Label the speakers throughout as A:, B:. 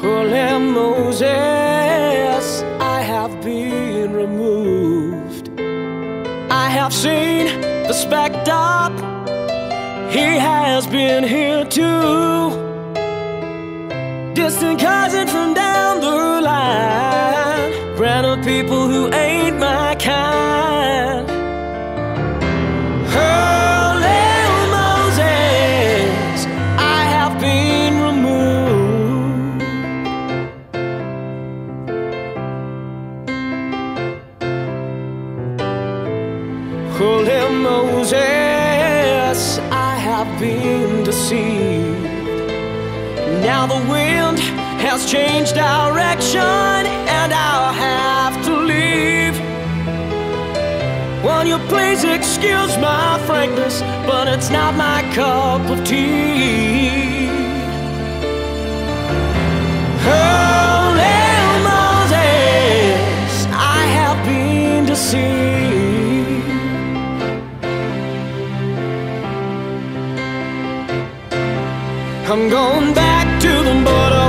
A: Holy Moses, I have been removed. I have seen the specter. he has been here too. Distant cousin from down the line, brand of people who ain't. Holy Moses, I have been deceived. Now the wind has changed direction, and I'll have to leave. Won't you please excuse my frankness, but it's not my cup of tea. I'm going back to the border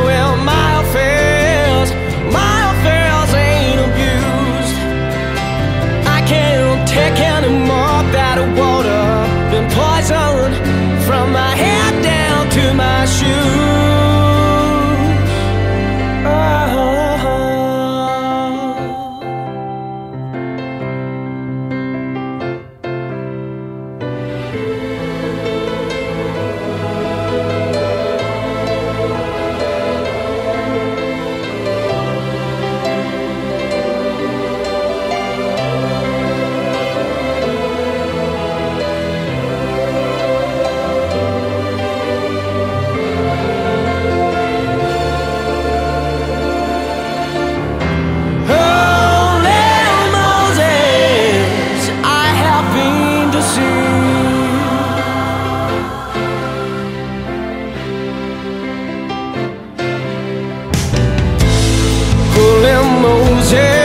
A: Yeah.